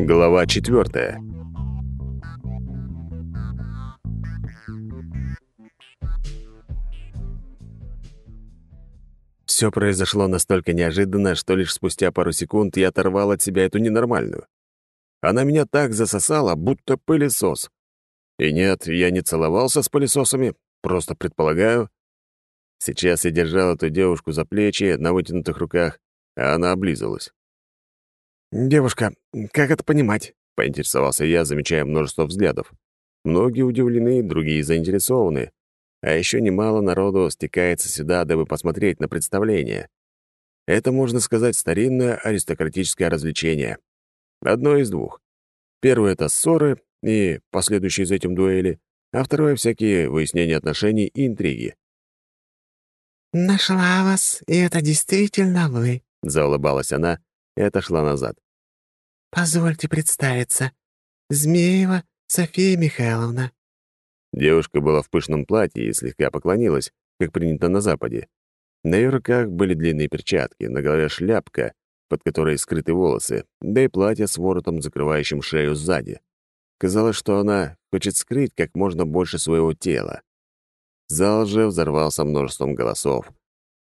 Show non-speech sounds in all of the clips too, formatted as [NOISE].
Глава четвертая. Все произошло настолько неожиданно, что лишь спустя пару секунд я оторвал от себя эту ненормальную. Она меня так засосала, будто пылесос. И нет, я не целовался с пылесосами, просто предполагаю. Сейчас я держал эту девушку за плечи на вытянутых руках, а она облизывалась. «Девушка, как это понимать?» — поинтересовался я, замечая множество взглядов. Многие удивлены, другие заинтересованы. А еще немало народу стекается сюда, дабы посмотреть на представление. Это, можно сказать, старинное аристократическое развлечение. Одно из двух. Первое — это ссоры и последующие за этим дуэли, а второе — всякие выяснения отношений и интриги. «Нашла вас, и это действительно вы», — заулыбалась она и отошла назад. «Позвольте представиться. Змеева София Михайловна». Девушка была в пышном платье и слегка поклонилась, как принято на Западе. На ее руках были длинные перчатки, на голове шляпка, под которой скрыты волосы, да и платье с воротом, закрывающим шею сзади. Казалось, что она хочет скрыть как можно больше своего тела. Зал же взорвался множеством голосов.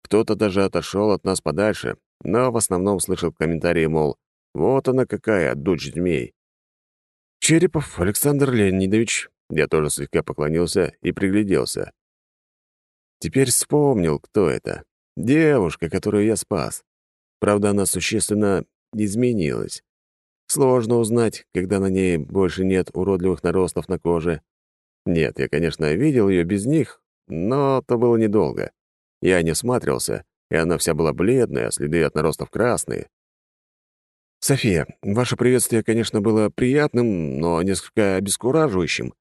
Кто-то даже отошел от нас подальше, но в основном слышал комментарии, мол, вот она какая, дочь змей. Черепов Александр Леонидович. Я тоже слегка поклонился и пригляделся. Теперь вспомнил, кто это. Девушка, которую я спас. Правда, она существенно изменилась. Сложно узнать, когда на ней больше нет уродливых наростов на коже. Нет, я, конечно, видел ее без них, но то было недолго. Я не всматривался, и она вся была бледная, а следы от наростов красные. «София, ваше приветствие, конечно, было приятным, но несколько обескураживающим.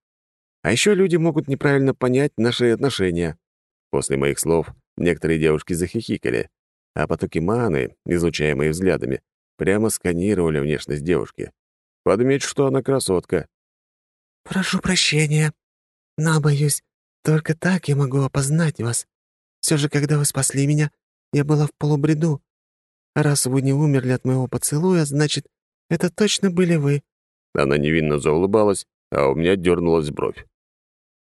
А еще люди могут неправильно понять наши отношения». После моих слов некоторые девушки захихикали, а потоки маны, излучаемые взглядами, прямо сканировали внешность девушки. Подметь, что она красотка. «Прошу прощения, но, боюсь, только так я могу опознать вас. Все же, когда вы спасли меня, я была в полубреду. Раз вы не умерли от моего поцелуя, значит, это точно были вы». Она невинно заулыбалась, а у меня дернулась бровь.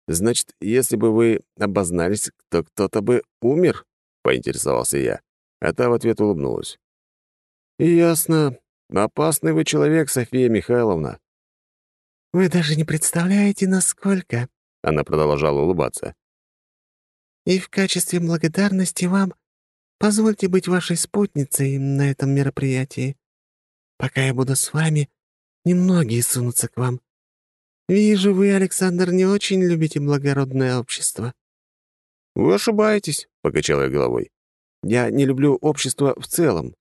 «Значит, если бы вы обознались, то кто-то бы умер?» — поинтересовался я, а та в ответ улыбнулась. «Ясно. Опасный вы человек, София Михайловна». «Вы даже не представляете, насколько...» — она продолжала улыбаться. «И в качестве благодарности вам Позвольте быть вашей спутницей на этом мероприятии. Пока я буду с вами, немногие сунутся к вам. Вижу, вы, Александр, не очень любите благородное общество». «Вы ошибаетесь», — покачал я головой. «Я не люблю общество в целом.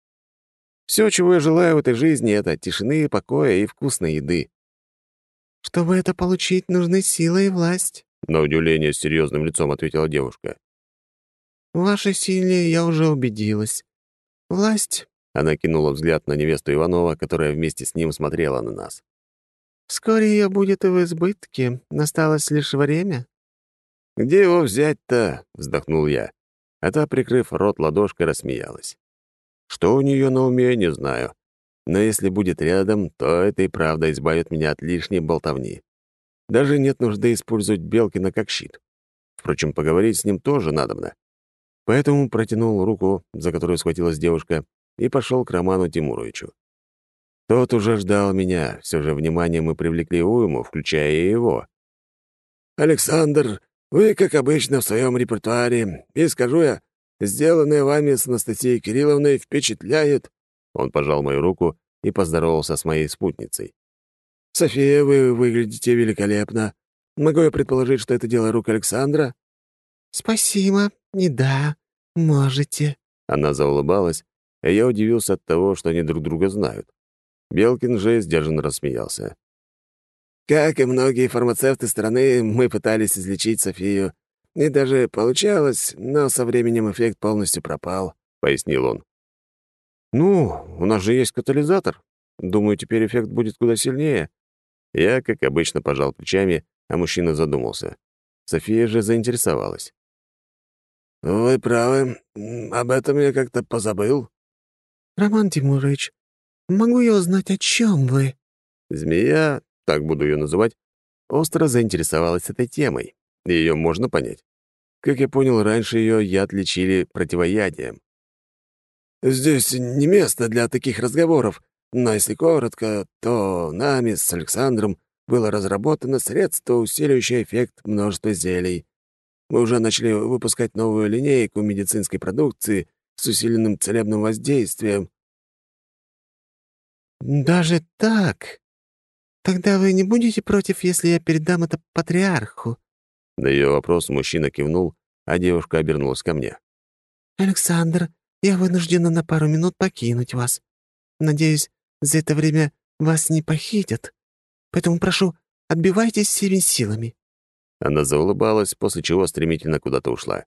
Все, чего я желаю в этой жизни, — это тишины, покоя и вкусной еды». «Чтобы это получить, нужны сила и власть», — на удивление с серьезным лицом ответила девушка. В вашей силе я уже убедилась. Власть...» — она кинула взгляд на невесту Иванова, которая вместе с ним смотрела на нас. «Вскоре ее будет и в избытке. Осталось лишь время». «Где его взять-то?» — вздохнул я. А та, прикрыв рот ладошкой, рассмеялась. Что у нее на уме, не знаю. Но если будет рядом, то это и правда избавит меня от лишней болтовни. Даже нет нужды использовать Белкина как щит. Впрочем, поговорить с ним тоже надобно. Поэтому протянул руку, за которую схватилась девушка, и пошел к Роману Тимуровичу. Тот уже ждал меня, все же внимание мы привлекли уйму, включая и его. «Александр, вы, как обычно, в своем репертуаре, и, скажу я, сделанное вами с Анастасией Кирилловной впечатляет». Он пожал мою руку и поздоровался с моей спутницей. «София, вы выглядите великолепно. Могу я предположить, что это дело рук Александра?» «Спасибо. И да, можете». Она заулыбалась, а я удивился от того, что они друг друга знают. Белкин же сдержанно рассмеялся. «Как и многие фармацевты страны, мы пытались излечить Софию. И даже получалось, но со временем эффект полностью пропал», — пояснил он. «Ну, у нас же есть катализатор. Думаю, теперь эффект будет куда сильнее». Я, как обычно, пожал плечами, а мужчина задумался. София же заинтересовалась. «Вы правы. Об этом я как-то позабыл». «Роман Тимурович, могу я узнать, о чем вы?» Змея, так буду ее называть, остро заинтересовалась этой темой, и ее можно понять. Как я понял, раньше ее яд лечили противоядием. «Здесь не место для таких разговоров, но если коротко, то нами с Александром было разработано средство, усиливающее эффект множества зелий. Мы уже начали выпускать новую линейку медицинской продукции с усиленным целебным воздействием. «Даже так? Тогда вы не будете против, если я передам это патриарху?» На ее вопрос мужчина кивнул, а девушка обернулась ко мне. «Александр, я вынуждена на пару минут покинуть вас. Надеюсь, за это время вас не похитят. Поэтому прошу, отбивайтесь всеми силами». Она заулыбалась, после чего стремительно куда-то ушла.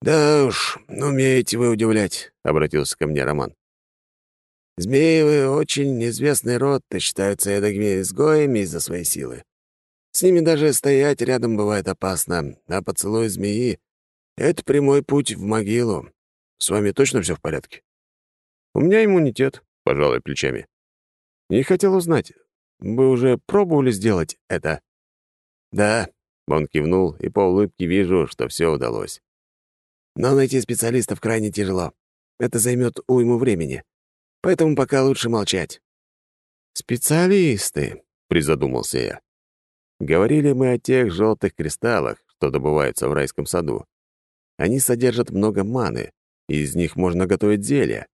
«Да уж, умеете вы удивлять», — обратился ко мне Роман. «Змеевы — очень известный род и считаются эдакими изгоями из-за своей силы. С ними даже стоять рядом бывает опасно, а поцелуй змеи — это прямой путь в могилу. С вами точно все в порядке?» «У меня иммунитет», — пожалуй плечами. «Не хотел узнать, вы уже пробовали сделать это?» «Да», — он кивнул, и по улыбке вижу, что все удалось. «Но найти специалистов крайне тяжело. Это займет уйму времени. Поэтому пока лучше молчать». «Специалисты», — призадумался я. Говорили мы о тех желтых кристаллах, что добываются в райском саду. Они содержат много маны, и из них можно готовить зелья.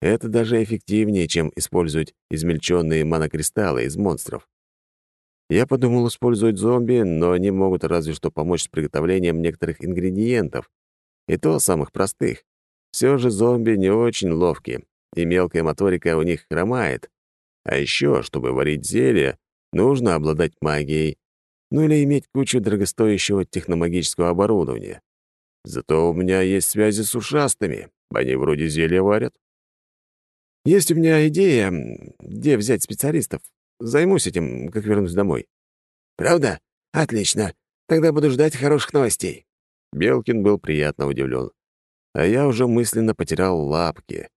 Это даже эффективнее, чем использовать измельченные манокристаллы из монстров. Я подумал использовать зомби, но они могут разве что помочь с приготовлением некоторых ингредиентов, и то самых простых. Все же зомби не очень ловкие, и мелкая моторика у них хромает. А еще, чтобы варить зелье, нужно обладать магией, ну или иметь кучу дорогостоящего техномагического оборудования. Зато у меня есть связи с ушастыми, они вроде зелья варят. Есть у меня идея, где взять специалистов. Займусь этим, как вернусь домой. Правда? Отлично. Тогда буду ждать хороших новостей. Белкин был приятно удивлен. А я уже мысленно потерял лапки.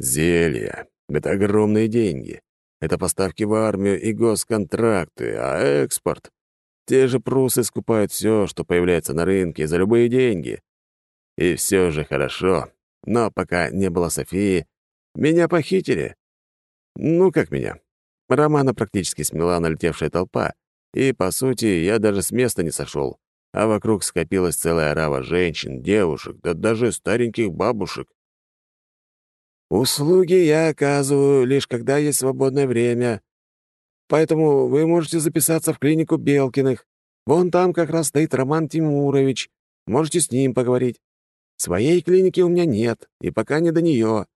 Зелья — это огромные деньги. Это поставки в армию и госконтракты, а экспорт — те же прусы скупают все, что появляется на рынке, за любые деньги. И все же хорошо. Но пока не было Софии, меня похитили. Ну, как меня? Романа практически смела налетевшая толпа, и, по сути, я даже с места не сошел, а вокруг скопилась целая орава женщин, девушек, да даже стареньких бабушек. Услуги я оказываю лишь когда есть свободное время. Поэтому вы можете записаться в клинику Белкиных. Вон там как раз стоит Роман Тимурович. Можете с ним поговорить. Своей клиники у меня нет, и пока не до нее.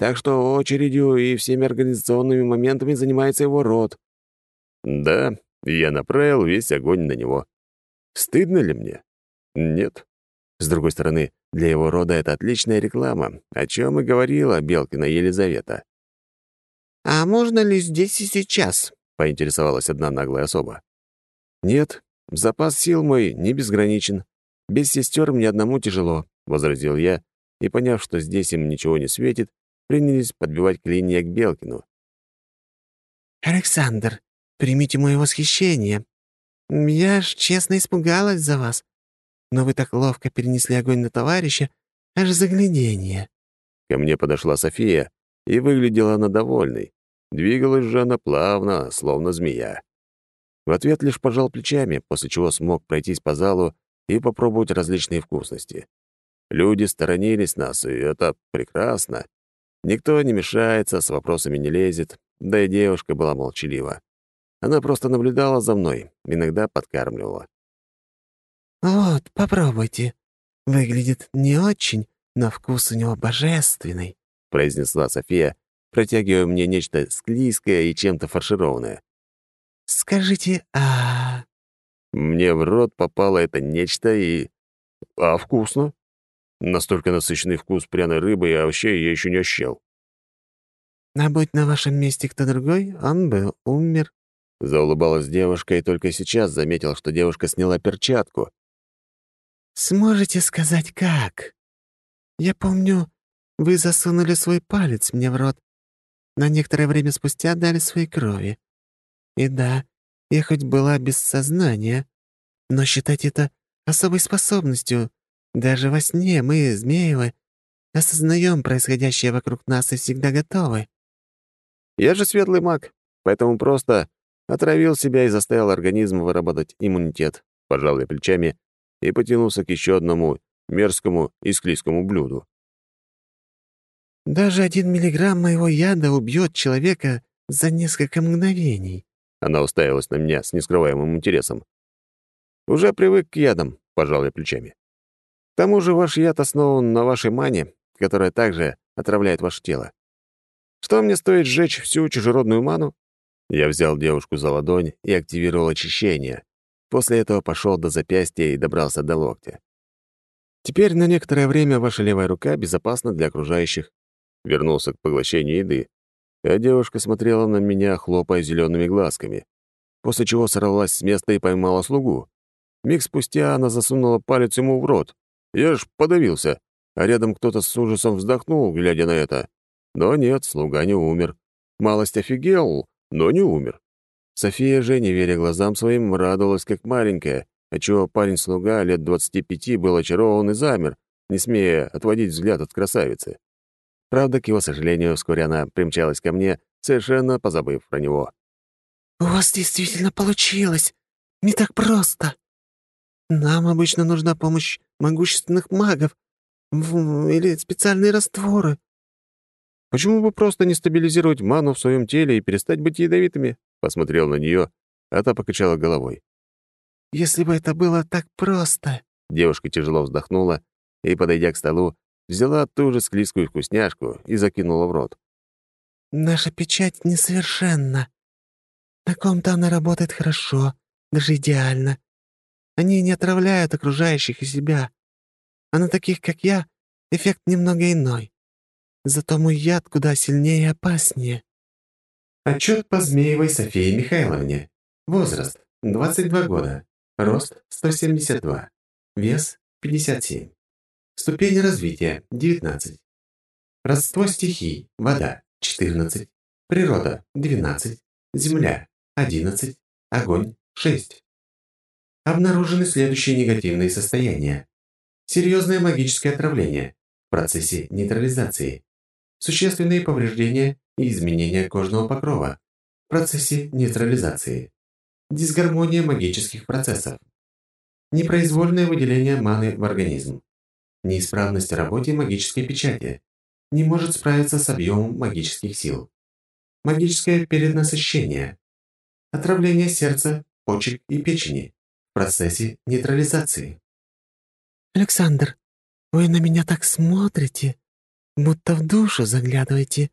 Так что очередью и всеми организационными моментами занимается его род». «Да, я направил весь огонь на него. Стыдно ли мне? Нет. С другой стороны, для его рода это отличная реклама, о чем и говорила Белкина Елизавета. «А можно ли здесь и сейчас?» — поинтересовалась одна наглая особа. «Нет, запас сил мой не безграничен. Без сестер мне одному тяжело», — возразил я, и, поняв, что здесь им ничего не светит, принялись подбивать клинья к Белкину. «Александр, примите мое восхищение. Я ж честно испугалась за вас но вы так ловко перенесли огонь на товарища, аж заглядение». Ко мне подошла София, и выглядела она довольной. Двигалась же она плавно, словно змея. В ответ лишь пожал плечами, после чего смог пройтись по залу и попробовать различные вкусности. Люди сторонились нас, и это прекрасно. Никто не мешается, с вопросами не лезет, да и девушка была молчалива. Она просто наблюдала за мной, иногда подкармливала. «Вот, попробуйте. Выглядит не очень, но вкус у него божественный», — произнесла София, протягивая мне нечто склизкое и чем-то фаршированное. «Скажите, а...» Мне в рот попало это нечто и... А вкусно? Настолько насыщенный вкус пряной рыбы и овощей я еще не ощущал. «А будь на вашем месте кто другой, он бы умер», — заулыбалась девушка, и только сейчас заметил, что девушка сняла перчатку. «Сможете сказать, как? Я помню, вы засунули свой палец мне в рот, на некоторое время спустя дали своей крови. И да, я хоть была без сознания, но считать это особой способностью. Даже во сне мы, Змеевы, осознаем происходящее вокруг нас и всегда готовы. Я же светлый маг, поэтому просто отравил себя и заставил организм выработать иммунитет, пожал я плечами и потянулся к еще одному мерзкому и склизкому блюду. Даже один миллиграмм моего яда убьет человека за несколько мгновений. Она уставилась на меня с нескрываемым интересом. «Уже привык к ядам», — пожал я плечами. «К тому же ваш яд основан на вашей мане, которая также отравляет ваше тело. Что мне стоит сжечь всю чужеродную ману?» Я взял девушку за ладонь и активировал очищение. После этого пошел до запястья и добрался до локтя. Теперь на некоторое время ваша левая рука безопасна для окружающих. Вернулся к поглощению еды, а девушка смотрела на меня, хлопая зелеными глазками, после чего сорвалась с места и поймала слугу. Миг спустя она засунула палец ему в рот. Я ж подавился, а рядом кто-то с ужасом вздохнул, глядя на это. Но нет, слуга не умер. Малость офигел, но не умер. София же, не веря глазам своим, радовалась как маленькая, отчего парень-слуга лет двадцати пяти был очарован и замер, не смея отводить взгляд от красавицы. Правда, к его сожалению, вскоре она примчалась ко мне, совершенно позабыв про него. «У вас действительно получилось. Не так просто. Нам обычно нужна помощь могущественных магов или специальные растворы». «Почему бы просто не стабилизировать ману в своем теле и перестать быть ядовитыми?» Посмотрел на нее, а та покачала головой. «Если бы это было так просто...» Девушка тяжело вздохнула и, подойдя к столу, взяла ту же склизкую вкусняшку и закинула в рот. «Наша печать несовершенна. На ком-то она работает хорошо, даже идеально. Они не отравляют окружающих и себя. А на таких, как я, эффект немного иной. Зато мой яд куда сильнее и опаснее». Отчет по Змеевой Софии Михайловне. Возраст – 22 года. Рост – 172. Вес – 57. Ступень развития – 19. Родство стихий – вода – 14. Природа – 12. Земля – 11. Огонь – 6. Обнаружены следующие негативные состояния. Серьезное магическое отравление в процессе нейтрализации. Существенные повреждения и изменения кожного покрова в процессе нейтрализации. Дисгармония магических процессов. Непроизвольное выделение маны в организм неисправность в работе магической печати, не может справиться с объемом магических сил. Магическое перенасыщение, отравление сердца, почек и печени процессе нейтрализации. «Александр, вы на меня так смотрите, будто в душу заглядываете.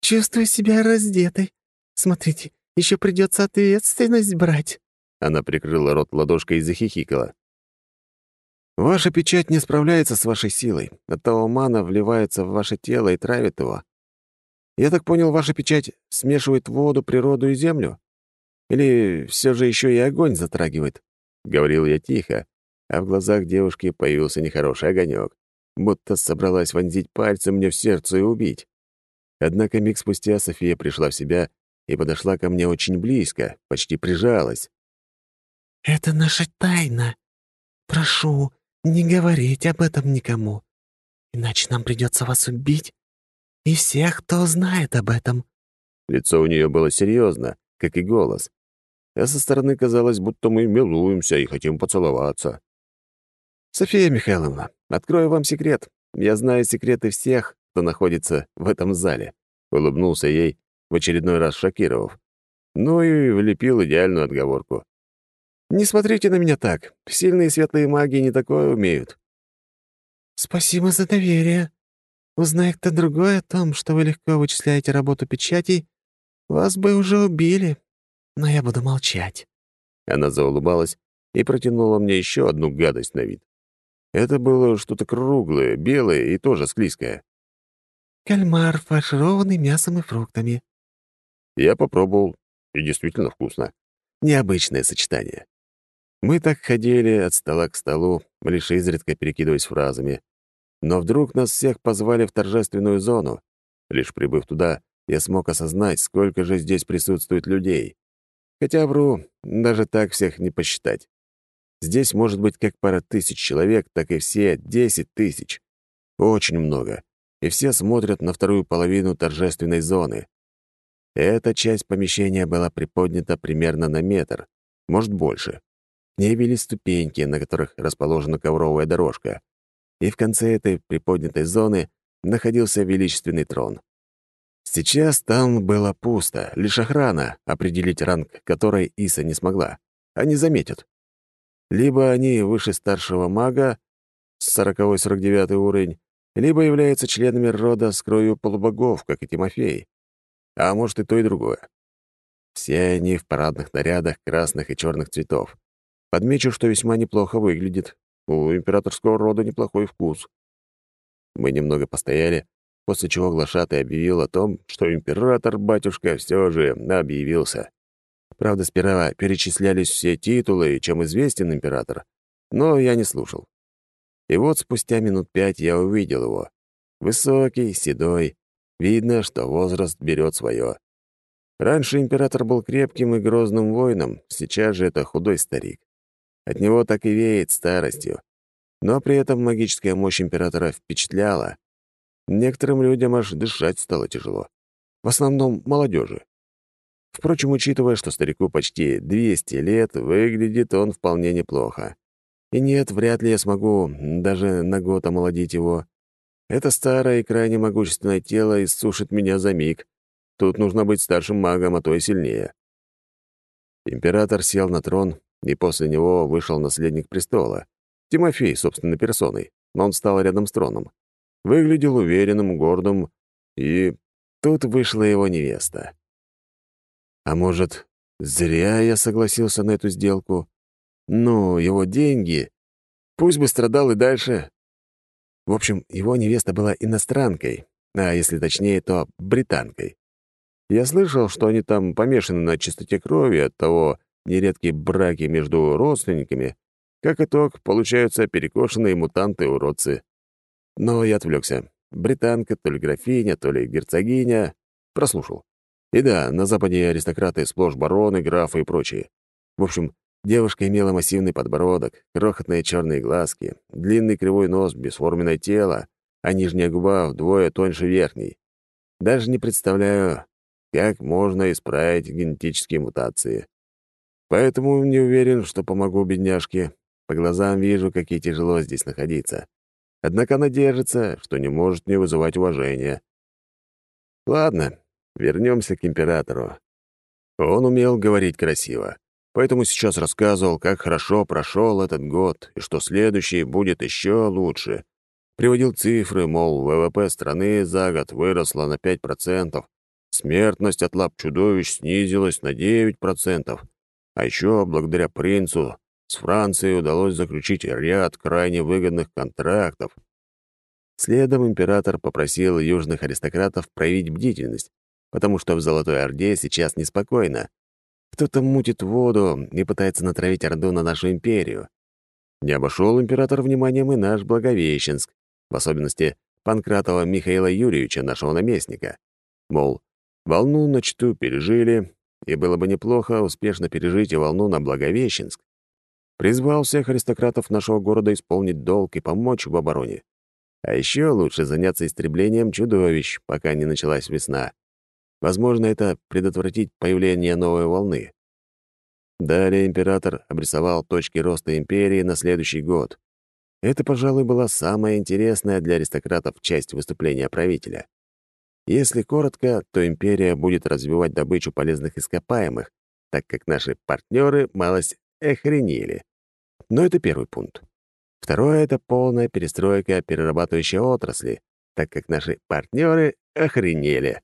Чувствую себя раздетой. Смотрите, еще придется ответственность брать». Она прикрыла рот ладошкой и захихикала. Ваша печать не справляется с вашей силой. Оттого мана вливается в ваше тело и травит его. Я так понял, ваша печать смешивает воду, природу и землю? Или все же еще и огонь затрагивает?» Говорил я тихо, а в глазах девушки появился нехороший огонек, будто собралась вонзить пальцем мне в сердце и убить. Однако миг спустя София пришла в себя и подошла ко мне очень близко, почти прижалась. «Это наша тайна. Прошу, не говорить об этом никому, иначе нам придется вас убить и всех, кто знает об этом». Лицо у нее было серьезно, как и голос. А со стороны казалось, будто мы милуемся и хотим поцеловаться. «София Михайловна, открою вам секрет. Я знаю секреты всех, кто находится в этом зале», — улыбнулся ей, в очередной раз шокировав. Ну и влепил идеальную отговорку. Не смотрите на меня так. Сильные светлые маги не такое умеют». «Спасибо за доверие. Узнай кто другой о том, что вы легко вычисляете работу печатей, вас бы уже убили. Но я буду молчать». Она заулыбалась и протянула мне еще одну гадость на вид. Это было что-то круглое, белое и тоже склизкое. «Кальмар, фаршированный мясом и фруктами». Я попробовал, и действительно вкусно. Необычное сочетание. Мы так ходили от стола к столу, лишь изредка перекидываясь фразами. Но вдруг нас всех позвали в торжественную зону. Лишь прибыв туда, я смог осознать, сколько же здесь присутствует людей. Хотя, вру, даже так всех не посчитать. Здесь может быть как пара тысяч человек, так и все десять тысяч. Очень много. И все смотрят на вторую половину торжественной зоны. Эта часть помещения была приподнята примерно на метр, может, больше. К ней вели ступеньки, на которых расположена ковровая дорожка. И в конце этой приподнятой зоны находился величественный трон. Сейчас там было пусто, лишь охрана, определить ранг которой Иса не смогла. Они заметят. Либо они выше старшего мага, 40-49 уровень, либо являются членами рода с кровью полубогов, как и Тимофей. А может, и то, и другое. Все они в парадных нарядах красных и черных цветов. Подмечу, что весьма неплохо выглядит. У императорского рода неплохой вкус. Мы немного постояли, после чего глашатый объявил о том, что император-батюшка все же объявился. Правда, сперва перечислялись все титулы, чем известен император, но я не слушал. И вот спустя минут пять я увидел его. Высокий, седой. Видно, что возраст берет свое. Раньше император был крепким и грозным воином, сейчас же это худой старик. От него так и веет старостью. Но при этом магическая мощь императора впечатляла, Некоторым людям аж дышать стало тяжело. В основном молодежи. Впрочем, учитывая, что старику почти 200 лет, выглядит он вполне неплохо. И нет, вряд ли я смогу даже на год омолодить его. Это старое и крайне могущественное тело иссушит меня за миг. Тут нужно быть старшим магом, а то и сильнее. Император сел на трон, и после него вышел наследник престола. Тимофей, собственно, персоной. Но он стал рядом с троном выглядел уверенным, гордым, и тут вышла его невеста. А может, зря я согласился на эту сделку? Ну, его деньги. Пусть бы страдал и дальше. В общем, его невеста была иностранкой, а если точнее, то британкой. Я слышал, что они там помешаны на чистоте крови, от того нередкие браки между родственниками. Как итог, получаются перекошенные мутанты-уродцы. Но я отвлекся. Британка, то ли графиня, то ли герцогиня. Прослушал. И да, на Западе аристократы сплошь бароны, графы и прочие. В общем, девушка имела массивный подбородок, крохотные черные глазки, длинный кривой нос, бесформенное тело, а нижняя губа вдвое тоньше верхней. Даже не представляю, как можно исправить генетические мутации. Поэтому не уверен, что помогу бедняжке. По глазам вижу, какие тяжело здесь находиться. Однако она держится, что не может не вызывать уважения. Ладно, вернемся к императору. Он умел говорить красиво, поэтому сейчас рассказывал, как хорошо прошел этот год и что следующий будет еще лучше. Приводил цифры, мол, ВВП страны за год выросла на 5%, смертность от лап чудовищ снизилась на 9%, а еще благодаря принцу с Францией удалось заключить ряд крайне выгодных контрактов. Следом император попросил южных аристократов проявить бдительность, потому что в Золотой Орде сейчас неспокойно. Кто-то мутит воду и пытается натравить Орду на нашу империю. Не обошел император вниманием и наш Благовещенск, в особенности Панкратова Михаила Юрьевича, нашего наместника. Мол, волну на Чту пережили, и было бы неплохо успешно пережить и волну на Благовещенск призвал всех аристократов нашего города исполнить долг и помочь в обороне. А еще лучше заняться истреблением чудовищ, пока не началась весна. Возможно, это предотвратить появление новой волны. Далее император обрисовал точки роста империи на следующий год. Это, пожалуй, была самая интересная для аристократов часть выступления правителя. Если коротко, то империя будет развивать добычу полезных ископаемых, так как наши партнеры малость охренели. Но это первый пункт. Второе — это полная перестройка перерабатывающей отрасли, так как наши партнеры охренели.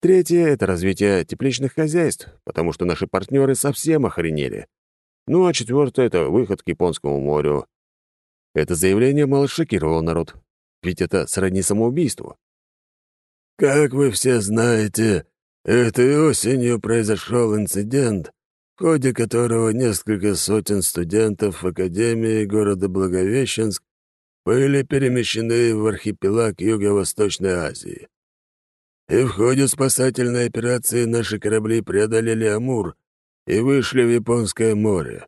Третье — это развитие тепличных хозяйств, потому что наши партнеры совсем охренели. Ну а четвертое — это выход к Японскому морю. Это заявление мало шокировало народ, ведь это сродни самоубийству. «Как вы все знаете, этой осенью произошел инцидент, в ходе которого несколько сотен студентов Академии города Благовещенск были перемещены в архипелаг Юго-Восточной Азии. и в ходе спасательной операции наши корабли преодолели Амур и вышли в Японское море».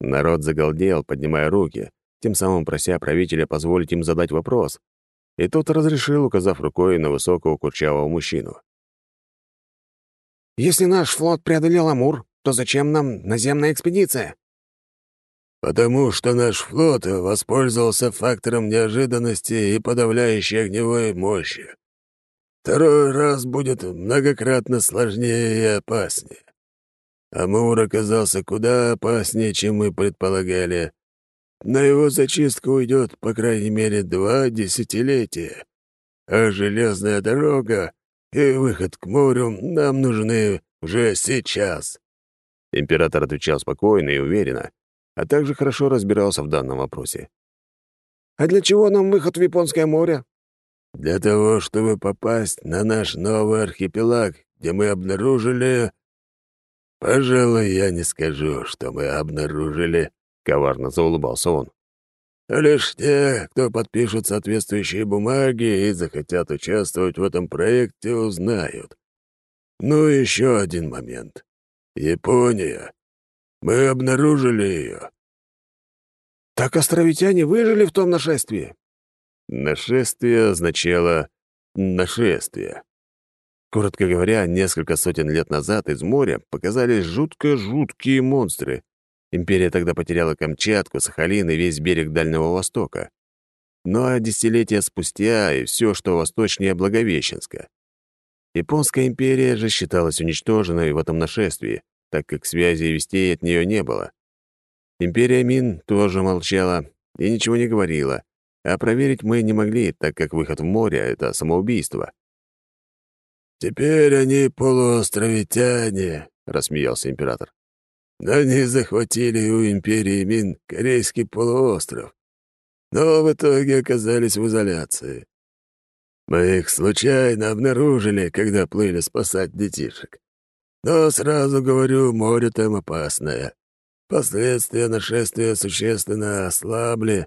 Народ загалдел, поднимая руки, тем самым прося правителя позволить им задать вопрос. И тот разрешил, указав рукой на высокого курчавого мужчину. «Если наш флот преодолел Амур, то зачем нам наземная экспедиция?» «Потому что наш флот воспользовался фактором неожиданности и подавляющей огневой мощи. Второй раз будет многократно сложнее и опаснее. Амур оказался куда опаснее, чем мы предполагали. На его зачистку уйдет, по крайней мере, два десятилетия. А железная дорога и выход к морю нам нужны уже сейчас». Император отвечал спокойно и уверенно, а также хорошо разбирался в данном вопросе. «А для чего нам выход в Японское море?» «Для того, чтобы попасть на наш новый архипелаг, где мы обнаружили «Пожалуй, я не скажу, что мы обнаружили», — коварно заулыбался он. «Лишь те, кто подпишут соответствующие бумаги и захотят участвовать в этом проекте, узнают. Ну, еще один момент. Япония. Мы обнаружили ее». «Так островитяне выжили в том нашествии?» «Нашествие означало «нашествие». Коротко говоря, несколько сотен лет назад из моря показались жутко-жуткие монстры. Империя тогда потеряла Камчатку, Сахалин и весь берег Дальнего Востока. Ну а десятилетия спустя и все, что восточнее Благовещенска. Японская империя же считалась уничтоженной в этом нашествии, так как связи и вестей от нее не было. Империя Мин тоже молчала и ничего не говорила, а проверить мы не могли, так как выход в море — это самоубийство. «Теперь они полуостровитяне», — рассмеялся император. «Они захватили у империи Мин Корейский полуостров, но в итоге оказались в изоляции. Мы их случайно обнаружили, когда плыли спасать детишек. Но сразу говорю, море там опасное. Последствия нашествия существенно ослабли.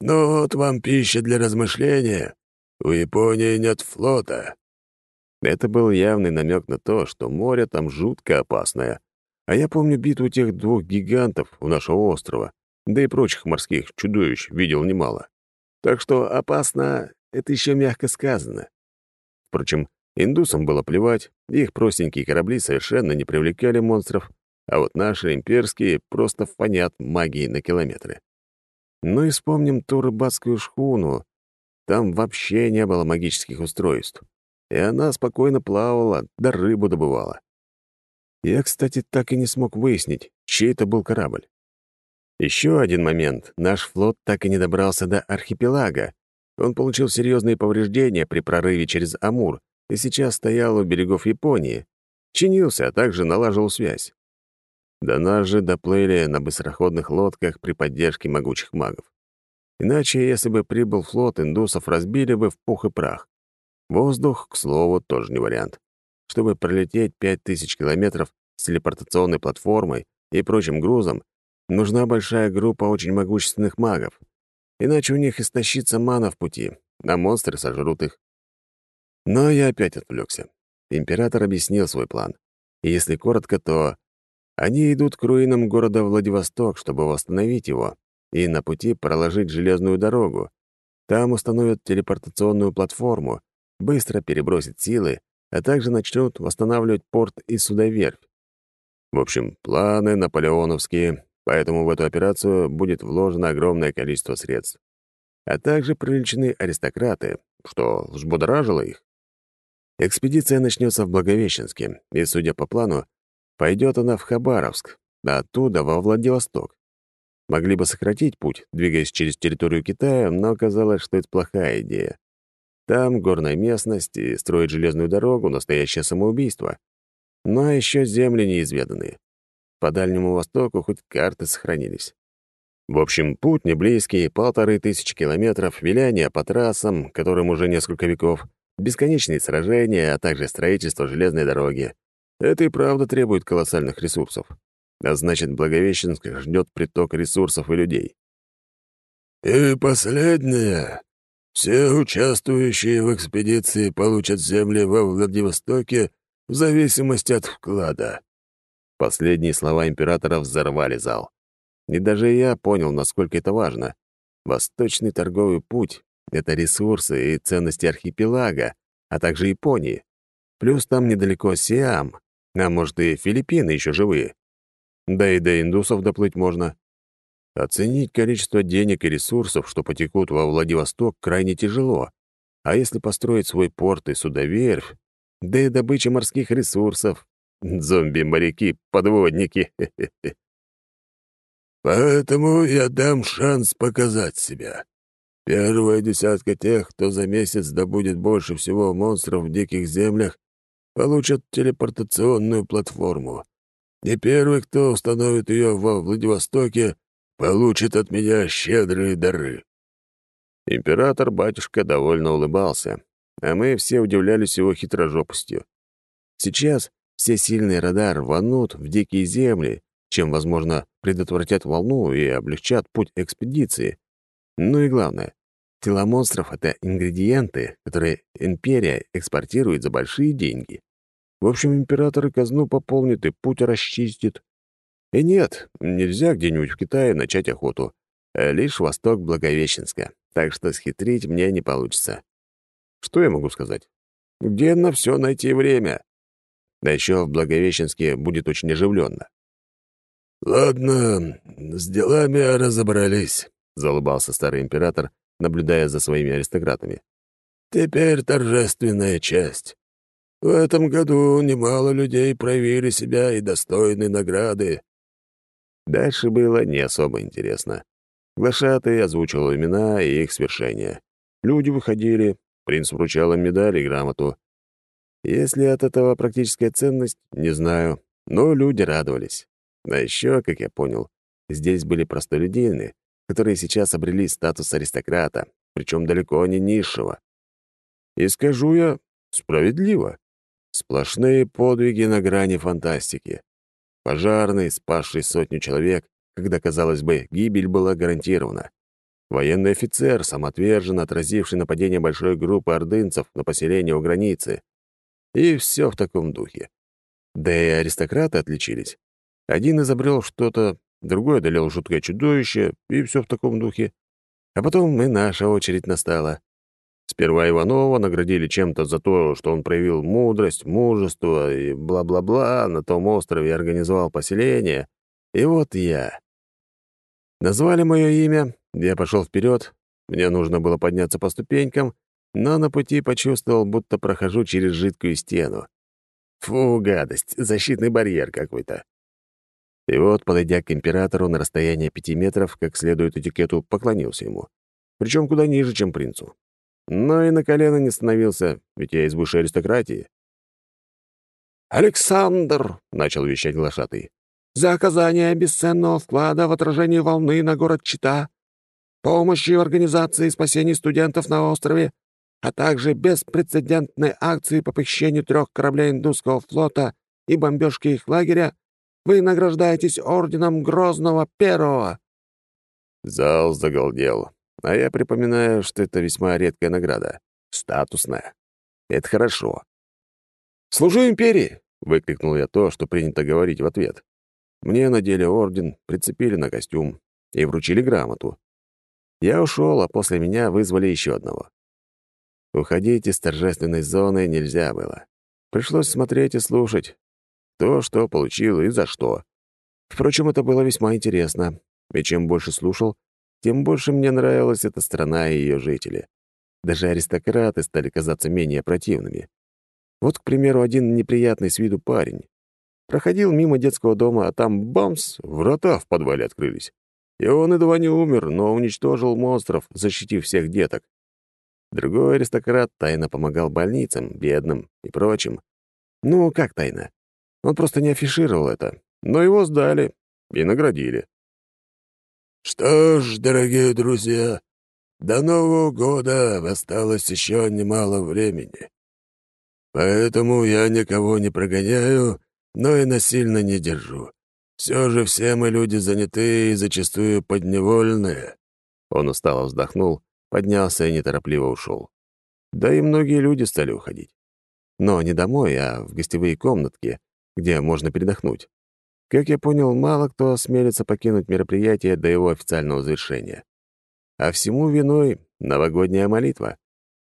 Но вот вам пища для размышления. У Японии нет флота, это был явный намек на то, что море там жутко опасное. А я помню битву тех двух гигантов у нашего острова, да и прочих морских чудовищ видел немало. Так что опасно — это еще мягко сказано. Впрочем, индусам было плевать, их простенькие корабли совершенно не привлекали монстров, а вот наши имперские просто фонят магии на километры. Ну и вспомним ту рыбацкую шхуну. Там вообще не было магических устройств и она спокойно плавала, да рыбу добывала. Я, кстати, так и не смог выяснить, чей это был корабль. Еще один момент. Наш флот так и не добрался до архипелага. Он получил серьезные повреждения при прорыве через Амур и сейчас стоял у берегов Японии, чинился, а также налаживал связь. До нас же доплыли на быстроходных лодках при поддержке могучих магов. Иначе, если бы прибыл флот, индусов разбили бы в пух и прах. Воздух, к слову, тоже не вариант. Чтобы пролететь 5000 километров с телепортационной платформой и прочим грузом, нужна большая группа очень могущественных магов. Иначе у них истощится мана в пути, а монстры сожрут их. Но я опять отвлекся. Император объяснил свой план. И если коротко, то они идут к руинам города Владивосток, чтобы восстановить его, и на пути проложить железную дорогу. Там установят телепортационную платформу, быстро перебросит силы, а также начнет восстанавливать порт и судоверфь. В общем, планы наполеоновские, поэтому в эту операцию будет вложено огромное количество средств. А также привлечены аристократы, что взбудоражило их. Экспедиция начнется в Благовещенске, и, судя по плану, пойдет она в Хабаровск, а оттуда во Владивосток. Могли бы сократить путь, двигаясь через территорию Китая, но оказалось, что это плохая идея. Там горная местность, и строить железную дорогу — настоящее самоубийство. Ну а еще земли неизведанные. По Дальнему Востоку хоть карты сохранились. В общем, путь не близкий, полторы тысячи километров, виляние по трассам, которым уже несколько веков, бесконечные сражения, а также строительство железной дороги. Это и правда требует колоссальных ресурсов. А значит, Благовещенск ждет приток ресурсов и людей. «И последнее. Все участвующие в экспедиции получат земли во Владивостоке в зависимости от вклада». Последние слова императора взорвали зал. И даже я понял, насколько это важно. Восточный торговый путь — это ресурсы и ценности архипелага, а также Японии. Плюс там недалеко Сиам, а может и Филиппины еще живые. Да и до индусов доплыть можно. Оценить количество денег и ресурсов, что потекут во Владивосток, крайне тяжело. А если построить свой порт и судоверфь, да и добыча морских ресурсов, Зомби-моряки, подводники. [LAUGHS] Поэтому я дам шанс показать себя. Первая десятка тех, кто за месяц добудет больше всего монстров в диких землях, получат телепортационную платформу. И первый, кто установит ее во Владивостоке, получит от меня щедрые дары». Император-батюшка довольно улыбался, а мы все удивлялись его хитрожопостью. Сейчас все сильные рода рванут в дикие земли, чем, возможно, предотвратят волну и облегчат путь экспедиции. Ну и главное, тела монстров — это ингредиенты, которые империя экспортирует за большие деньги. В общем, император казну пополнит и путь расчистит. И нет, нельзя где-нибудь в Китае начать охоту. Лишь восток Благовещенска, так что схитрить мне не получится. Что я могу сказать? Где на все найти время? Да еще в Благовещенске будет очень оживленно. «Ладно, с делами разобрались», — заулыбался старый император, наблюдая за своими аристократами. «Теперь торжественная часть. В этом году немало людей проявили себя и достойны награды». Дальше было не особо интересно. Глашатый озвучивал имена и их свершения. Люди выходили, принц вручал им медали и грамоту. Если от этого практическая ценность, не знаю, но люди радовались. А еще, как я понял, здесь были простолюдины, которые сейчас обрели статус аристократа, причем далеко не низшего. И скажу я, справедливо. Сплошные подвиги на грани фантастики. Пожарный, спасший сотню человек, когда, казалось бы, гибель была гарантирована. Военный офицер, самоотверженно отразивший нападение большой группы ордынцев на поселение у границы. И все в таком духе. Да и аристократы отличились. Один изобрел что-то, другой одолел жуткое чудовище, и все в таком духе. А потом и наша очередь настала. Сперва Иванова наградили чем-то за то, что он проявил мудрость, мужество и бла-бла-бла, на том острове организовал поселение. И вот я. Назвали мое имя, я пошел вперед, мне нужно было подняться по ступенькам, но на пути почувствовал, будто прохожу через жидкую стену. Фу, гадость, защитный барьер какой-то. И вот, подойдя к императору на расстояние пяти метров, как следует этикету, поклонился ему. Причем куда ниже, чем принцу. Но и на колено не становился, ведь я из высшей аристократии. «Александр!» — начал вещать глашатый. «За оказание бесценного вклада в отражение волны на город Чита, помощи в организации спасения студентов на острове, а также беспрецедентной акции по похищению трех кораблей индусского флота и бомбежки их лагеря, вы награждаетесь орденом Грозного Первого». Зал загалдел, а я припоминаю, что это весьма редкая награда. Статусная. Это хорошо. «Служу империи!» — выкрикнул я то, что принято говорить в ответ. Мне надели орден, прицепили на костюм и вручили грамоту. Я ушел, а после меня вызвали еще одного. Уходить из торжественной зоны нельзя было. Пришлось смотреть и слушать. То, что получил и за что. Впрочем, это было весьма интересно. И чем больше слушал, тем больше мне нравилась эта страна и ее жители. Даже аристократы стали казаться менее противными. Вот, к примеру, один неприятный с виду парень. Проходил мимо детского дома, а там бамс, врата в подвале открылись. И он едва не умер, но уничтожил монстров, защитив всех деток. Другой аристократ тайно помогал больницам, бедным и прочим. Ну, как тайно? Он просто не афишировал это. Но его сдали и наградили. «Что ж, дорогие друзья, до Нового года осталось еще немало времени. Поэтому я никого не прогоняю, но и насильно не держу. Все же все мы люди занятые и зачастую подневольные». Он устало вздохнул поднялся и неторопливо ушел. Да и многие люди стали уходить. Но не домой, а в гостевые комнатки, где можно передохнуть. Как я понял, мало кто осмелится покинуть мероприятие до его официального завершения. А всему виной новогодняя молитва.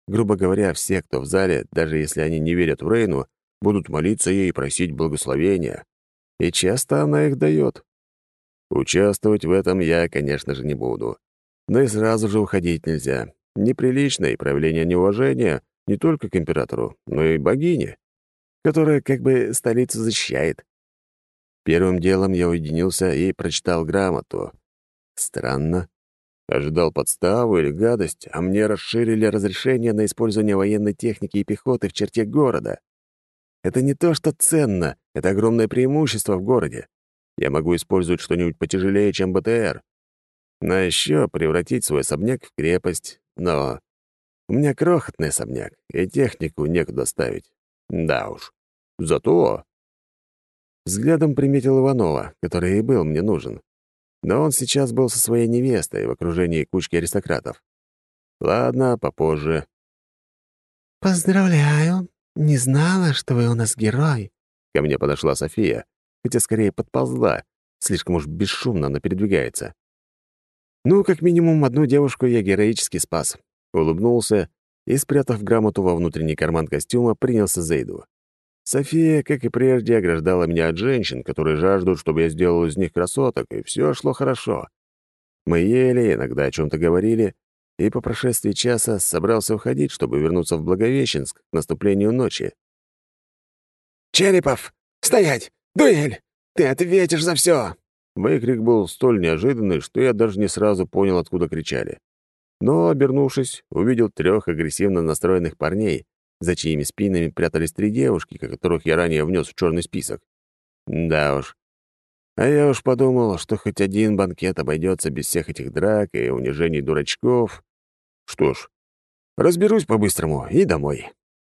Грубо говоря, все, кто в зале, даже если они не верят в Рейну, будут молиться ей и просить благословения. И часто она их дает. Участвовать в этом я, конечно же, не буду. Но и сразу же уходить нельзя. Неприлично и проявление неуважения не только к императору, но и богине, которая как бы столицу защищает. Первым делом я уединился и прочитал грамоту. Странно. Ожидал подставу или гадость, а мне расширили разрешение на использование военной техники и пехоты в черте города. Это не то, что ценно, это огромное преимущество в городе. Я могу использовать что-нибудь потяжелее, чем БТР. Но еще превратить свой особняк в крепость. Но у меня крохотный особняк, и технику некуда ставить. Да уж. Зато... Взглядом приметил Иванова, который и был мне нужен. Но он сейчас был со своей невестой в окружении кучки аристократов. Ладно, попозже. «Поздравляю. Не знала, что вы у нас герой». Ко мне подошла София, хотя скорее подползла. Слишком уж бесшумно она передвигается. Ну, как минимум, одну девушку я героически спас. Улыбнулся и, спрятав грамоту во внутренний карман костюма, принялся за еду. София, как и прежде, ограждала меня от женщин, которые жаждут, чтобы я сделал из них красоток, и все шло хорошо. Мы ели, иногда о чем-то говорили, и по прошествии часа собрался уходить, чтобы вернуться в Благовещенск к наступлению ночи. «Черепов! Стоять! Дуэль! Ты ответишь за все!» Выкрик был столь неожиданный, что я даже не сразу понял, откуда кричали. Но, обернувшись, увидел трех агрессивно настроенных парней, за чьими спинами прятались три девушки, которых я ранее внес в черный список. Да уж. А я уж подумал, что хоть один банкет обойдется без всех этих драк и унижений дурачков. Что ж, разберусь по-быстрому и домой.